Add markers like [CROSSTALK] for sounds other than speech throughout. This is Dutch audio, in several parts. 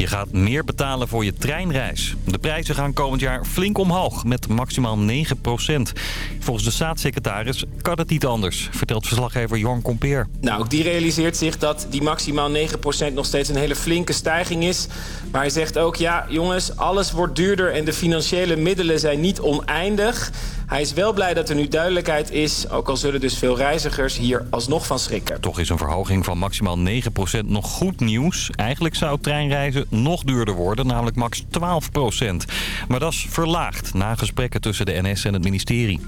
Je gaat meer betalen voor je treinreis. De prijzen gaan komend jaar flink omhoog, met maximaal 9% Volgens de staatssecretaris kan het niet anders, vertelt verslaggever Jorn Compeer. Nou, ook die realiseert zich dat die maximaal 9% nog steeds een hele flinke stijging is. Maar hij zegt ook, ja jongens, alles wordt duurder en de financiële middelen zijn niet oneindig. Hij is wel blij dat er nu duidelijkheid is, ook al zullen dus veel reizigers hier alsnog van schrikken. Toch is een verhoging van maximaal 9% nog goed nieuws. Eigenlijk zou treinreizen nog duurder worden, namelijk max 12% Maar dat is verlaagd na gesprekken tussen de NS en het ministerie.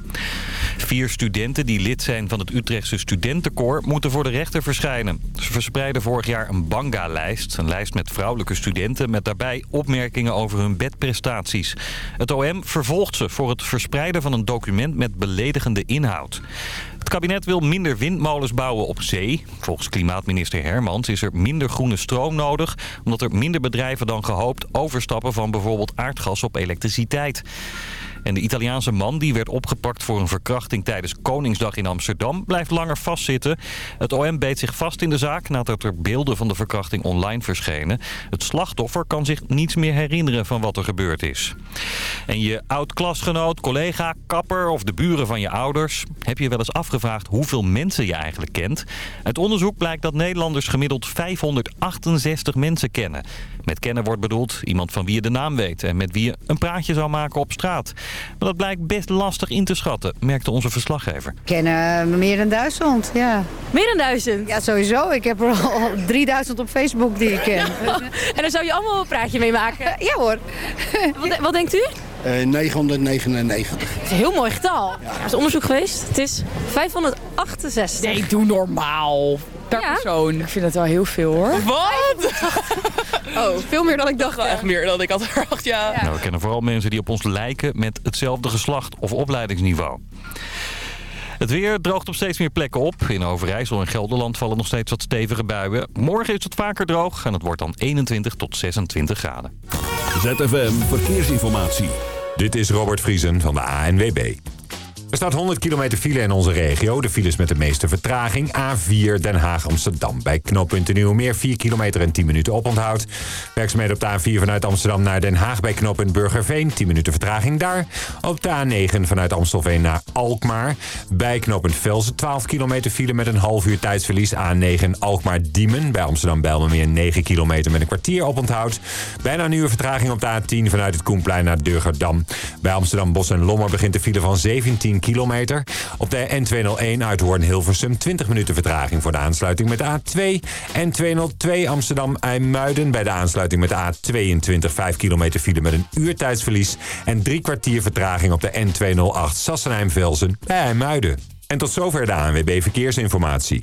Vier studenten die lid zijn van het Utrechtse studentenkoor moeten voor de rechter verschijnen. Ze verspreiden vorig jaar een banga-lijst. Een lijst met vrouwelijke studenten met daarbij opmerkingen over hun bedprestaties. Het OM vervolgt ze voor het verspreiden van een document met beledigende inhoud. Kabinet wil minder windmolens bouwen op zee. Volgens klimaatminister Hermans is er minder groene stroom nodig... omdat er minder bedrijven dan gehoopt overstappen van bijvoorbeeld aardgas op elektriciteit. En de Italiaanse man die werd opgepakt voor een verkrachting tijdens Koningsdag in Amsterdam blijft langer vastzitten. Het OM beet zich vast in de zaak nadat er beelden van de verkrachting online verschenen. Het slachtoffer kan zich niets meer herinneren van wat er gebeurd is. En je oud-klasgenoot, collega, kapper of de buren van je ouders... heb je wel eens afgevraagd hoeveel mensen je eigenlijk kent? Uit onderzoek blijkt dat Nederlanders gemiddeld 568 mensen kennen. Met kennen wordt bedoeld iemand van wie je de naam weet... en met wie je een praatje zou maken op straat. Maar dat blijkt best lastig in te schatten, merkte onze verslaggever. kennen meer dan duizend, ja. Meer dan duizend? Ja, sowieso. Ik heb er al [LAUGHS] 3000 op Facebook die ik ken. [LAUGHS] en daar zou je allemaal een praatje mee maken? ja hoor. wat, wat denkt u? Uh, 999. Het is een heel mooi getal. Ja. Er is onderzoek geweest. Het is 568. Nee, doe normaal. Per ja. persoon. Ik vind het wel heel veel hoor. Wat? [LAUGHS] oh, veel meer dan ik dacht. Wel echt meer dan ik had verwacht, ja. Nou, we kennen vooral mensen die op ons lijken met hetzelfde geslacht of opleidingsniveau. Het weer droogt op steeds meer plekken op. In Overijssel en Gelderland vallen nog steeds wat stevige buien. Morgen is het vaker droog en het wordt dan 21 tot 26 graden. ZFM Verkeersinformatie. Dit is Robert Vriesen van de ANWB. Er staat 100 kilometer file in onze regio. De files met de meeste vertraging. A4 Den Haag-Amsterdam. Bij knooppunt Nieuwmeer 4 kilometer en 10 minuten oponthoud. Werkzaamheden op de A4 vanuit Amsterdam naar Den Haag. Bij knooppunt Burgerveen 10 minuten vertraging daar. Op de A9 vanuit Amstelveen naar Alkmaar. Bij knooppunt Velsen 12 kilometer file met een half uur tijdsverlies. A9 Alkmaar-Diemen. Bij Amsterdam-Bijlmermeer 9 kilometer met een kwartier oponthoud. Bijna een uur vertraging op de A10 vanuit het Koenplein naar Durgerdam. Bij Amsterdam Bos en Lommer begint de file van 17 kilometer. Op de N201 uit Hoorn-Hilversum 20 minuten vertraging voor de aansluiting met de A2. N202 Amsterdam-IJmuiden bij de aansluiting met de A22 5 kilometer file met een uurtijdsverlies. En drie kwartier vertraging op de N208 Sassenheim-Velzen bij IJmuiden. En tot zover de ANWB Verkeersinformatie.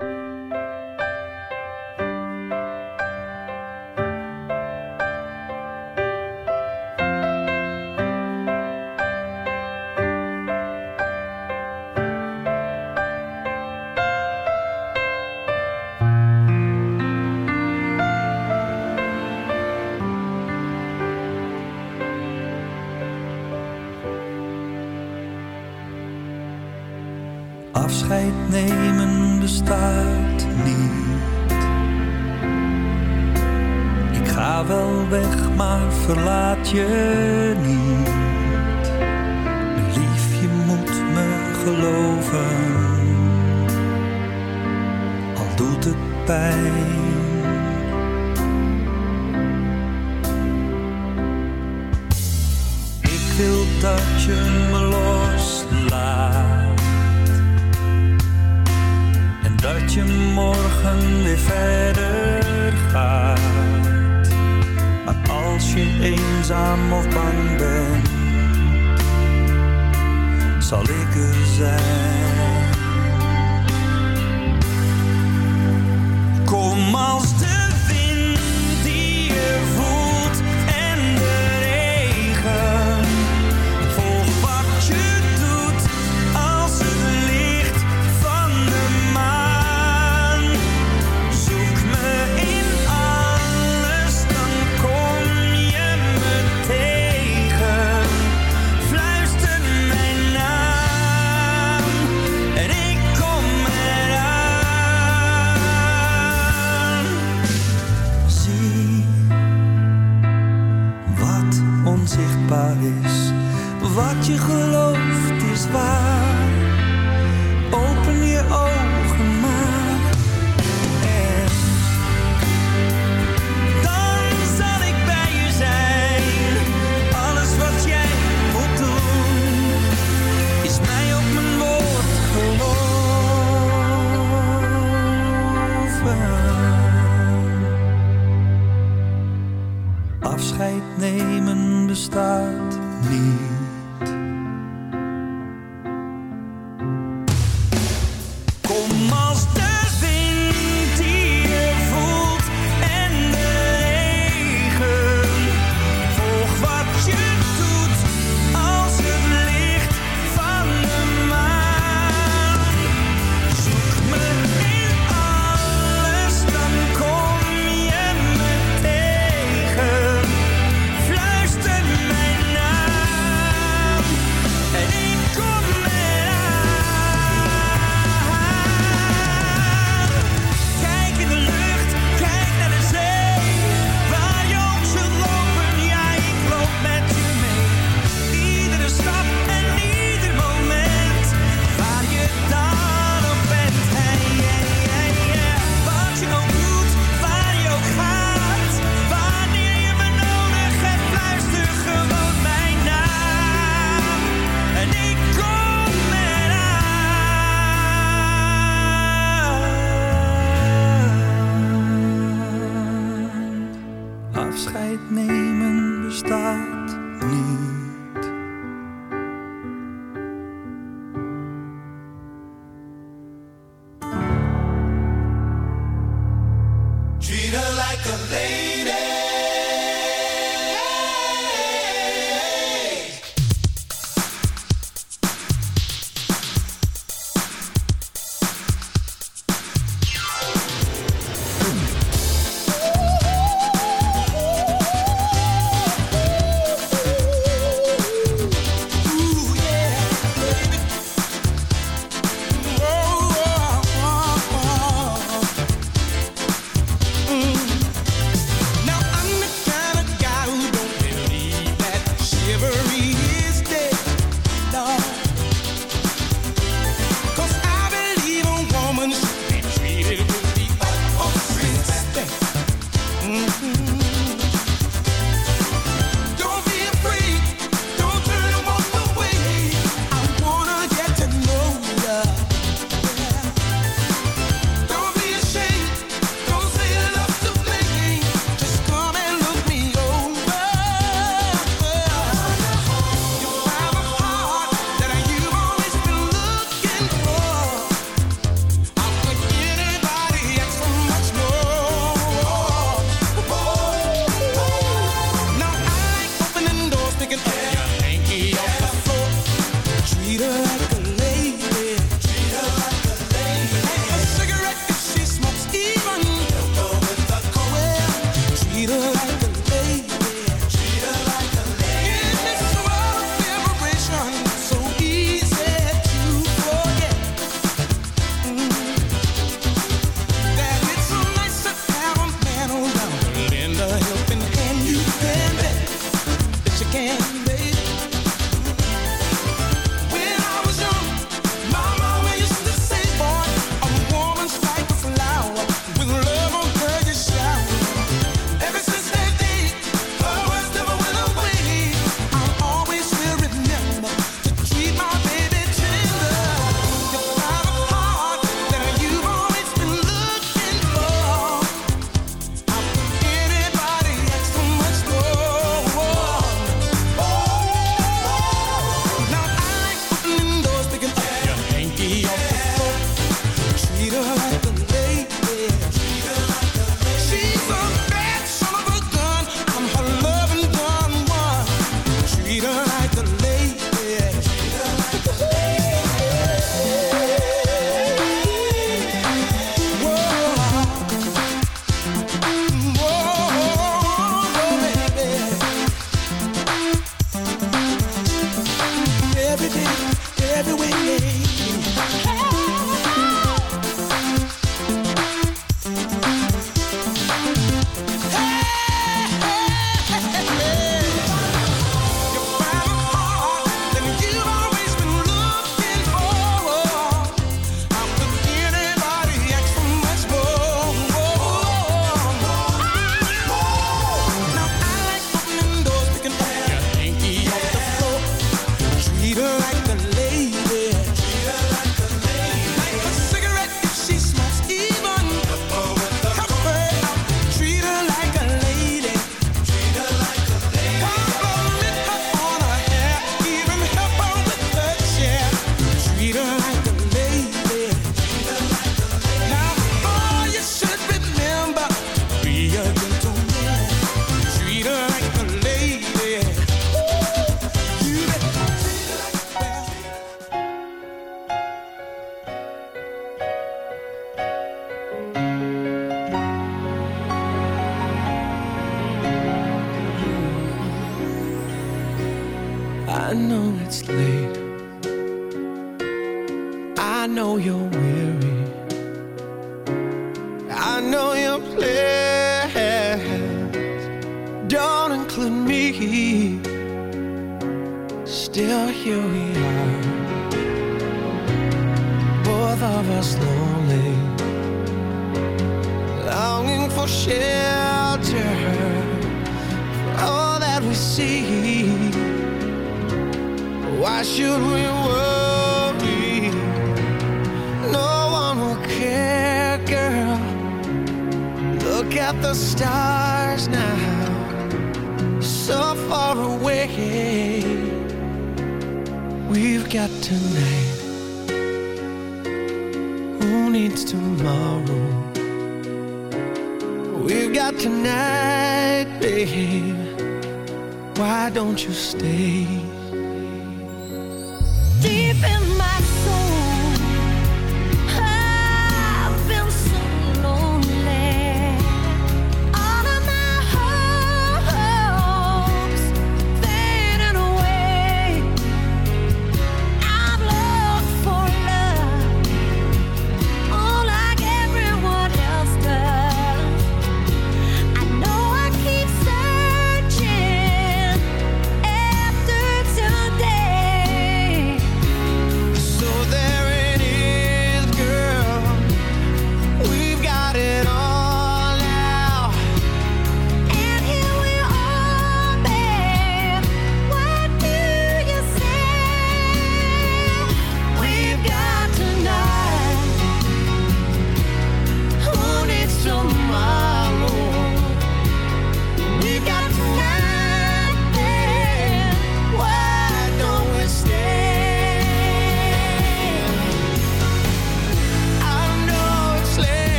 Afscheid nemen bestaat niet.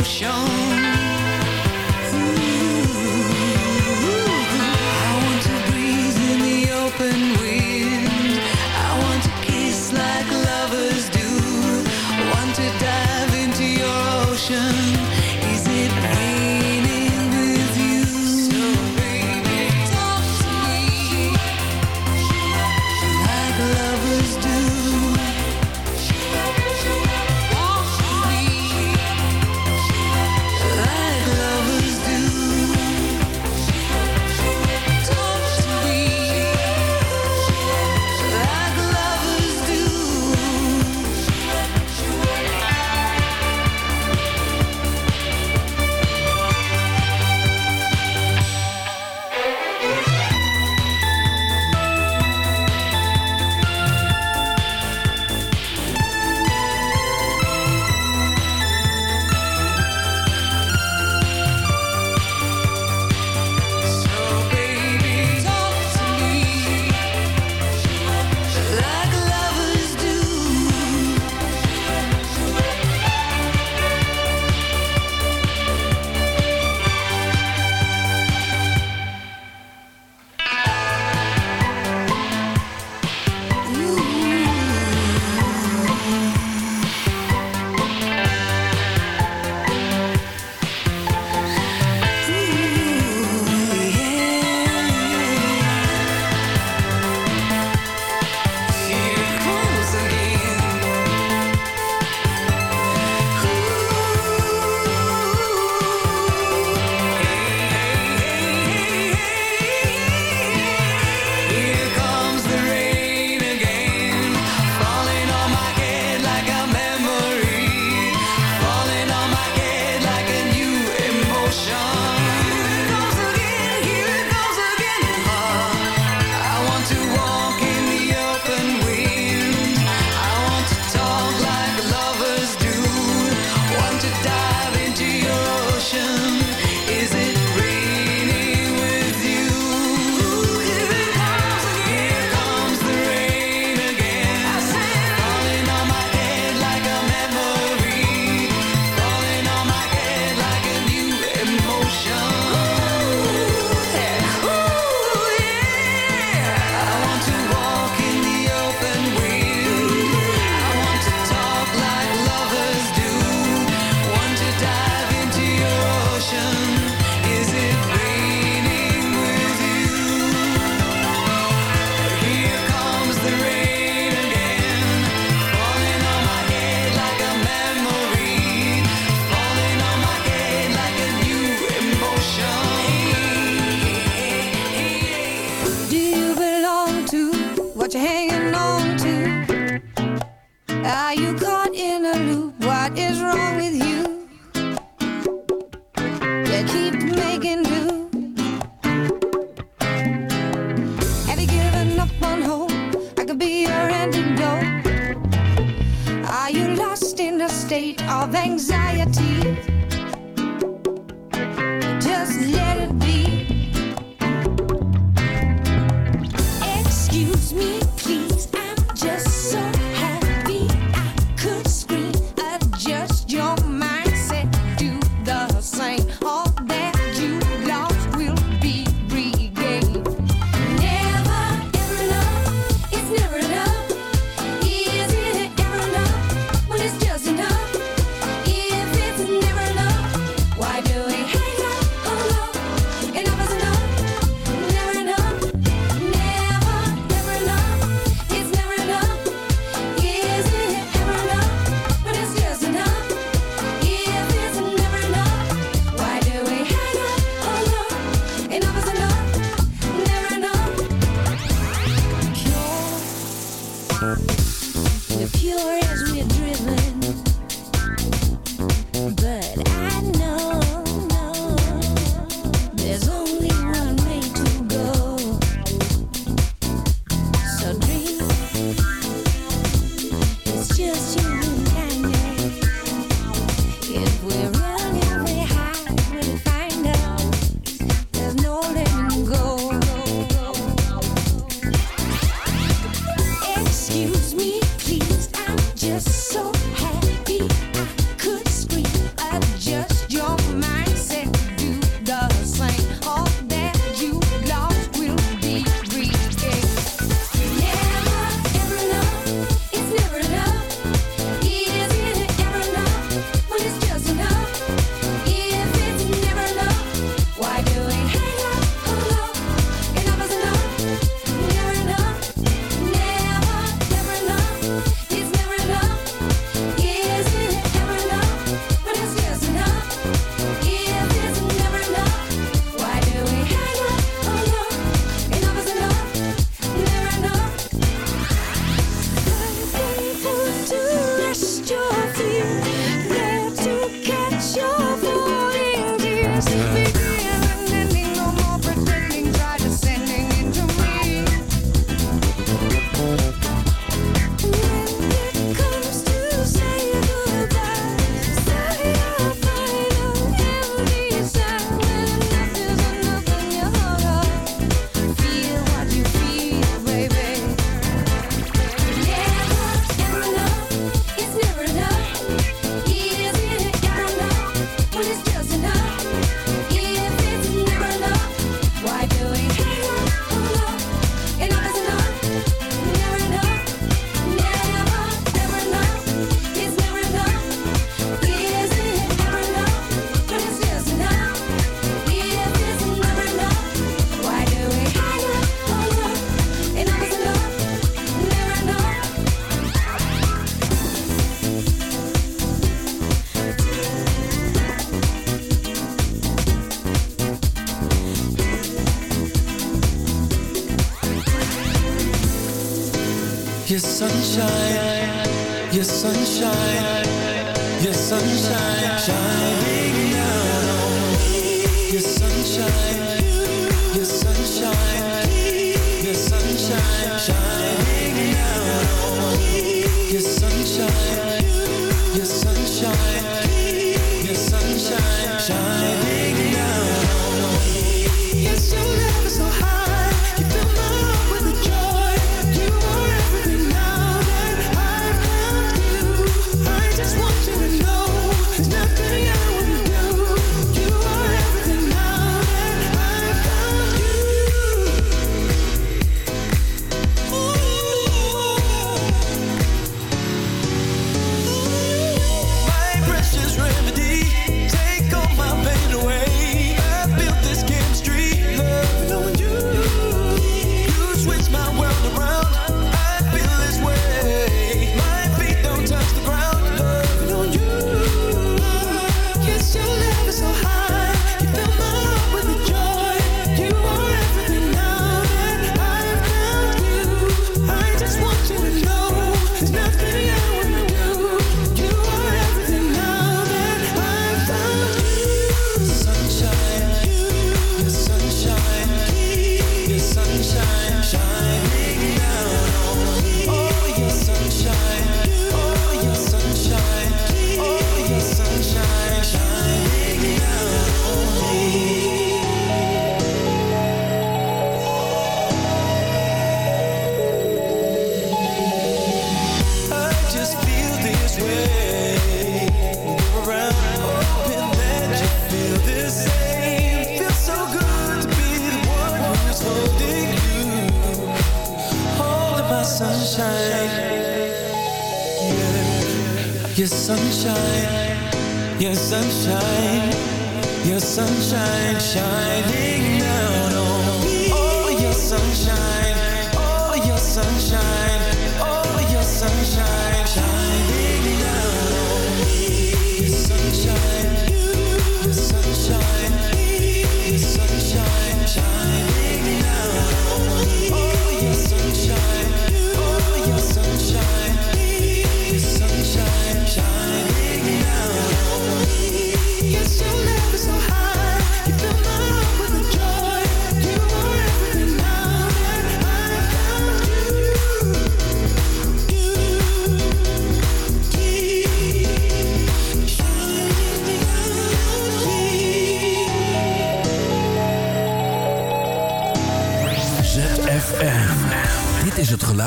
ocean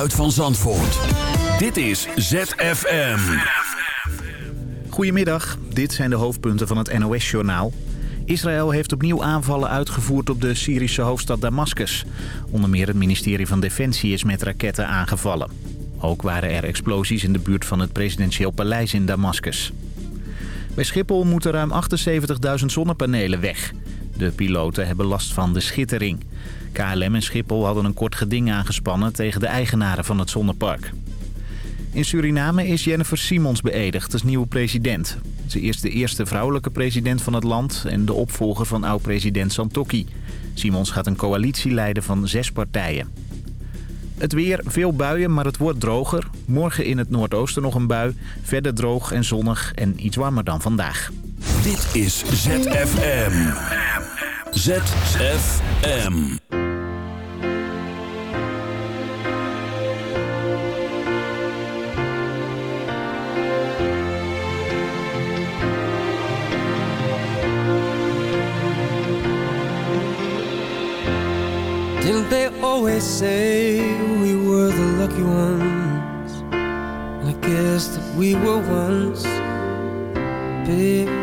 geluid van Zandvoort. Dit is ZFM. Goedemiddag, dit zijn de hoofdpunten van het NOS-journaal. Israël heeft opnieuw aanvallen uitgevoerd op de Syrische hoofdstad Damascus. Onder meer het ministerie van Defensie is met raketten aangevallen. Ook waren er explosies in de buurt van het presidentieel paleis in Damascus. Bij Schiphol moeten ruim 78.000 zonnepanelen weg. De piloten hebben last van de schittering. KLM en Schiphol hadden een kort geding aangespannen tegen de eigenaren van het zonnepark. In Suriname is Jennifer Simons beëdigd als nieuwe president. Ze is de eerste vrouwelijke president van het land en de opvolger van oud-president Santokki. Simons gaat een coalitie leiden van zes partijen. Het weer, veel buien, maar het wordt droger. Morgen in het noordoosten nog een bui. Verder droog en zonnig en iets warmer dan vandaag. Dit is ZFM. ZFM. Didn't they always say we were the lucky ones? I guess that we were once, babe,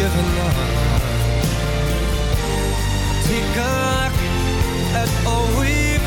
given up. Take a look at all we've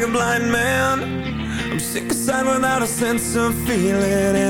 like a blind man. I'm sick of sight without a sense of feeling.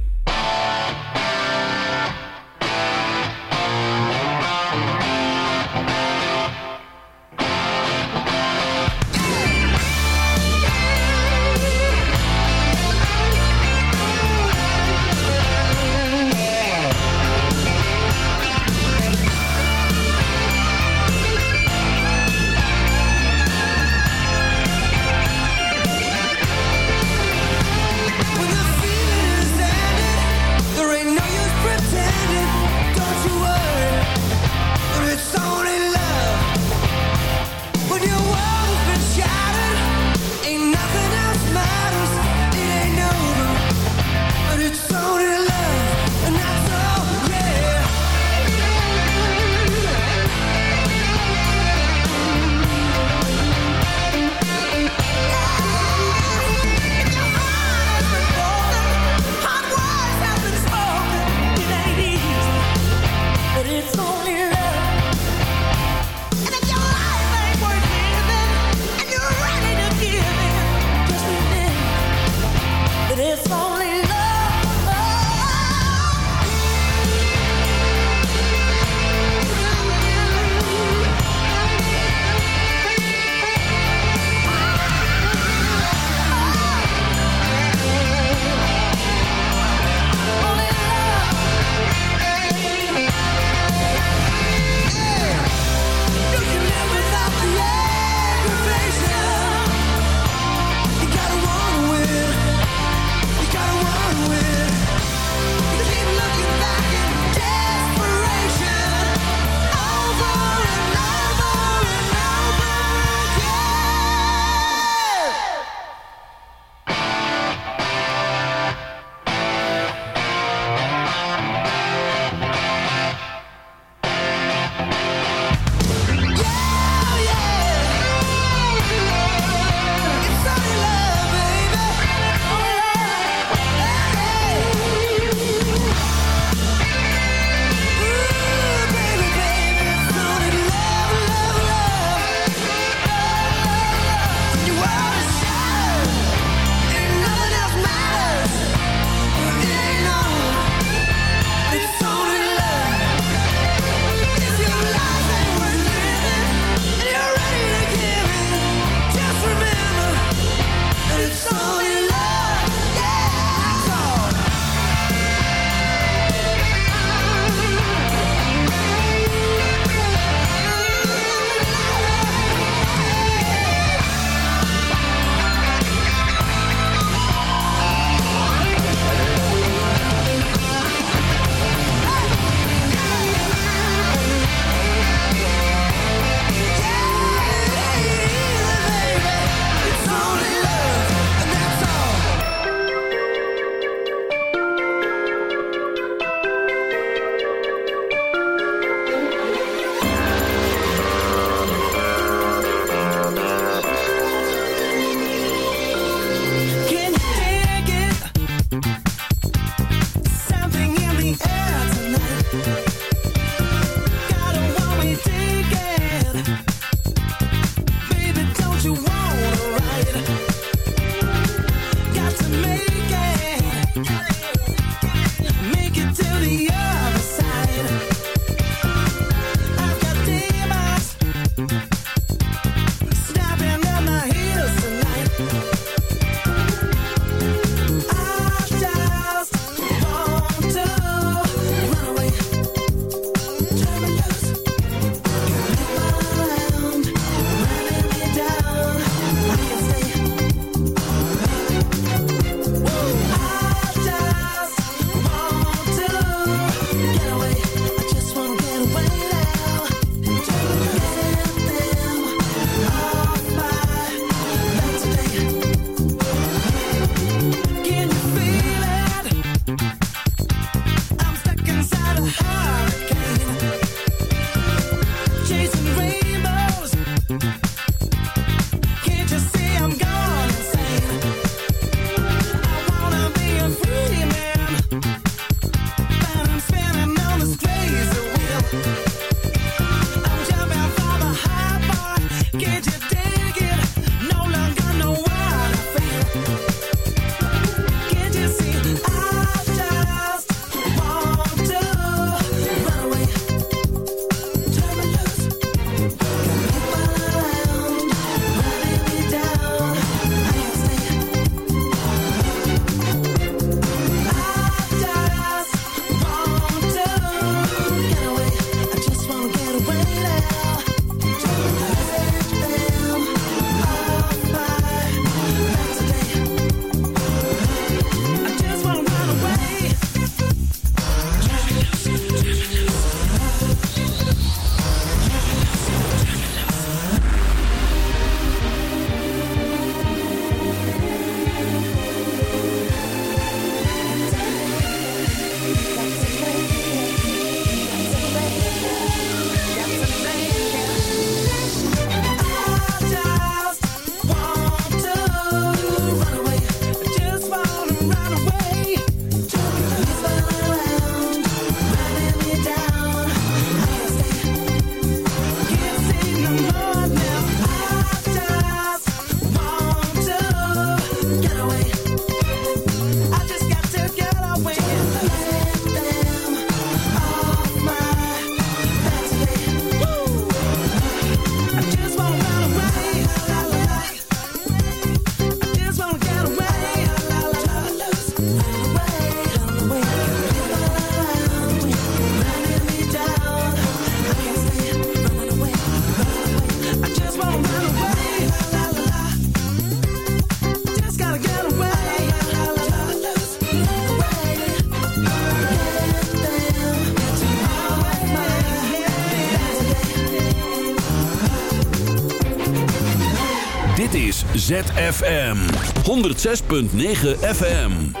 FM 106.9 FM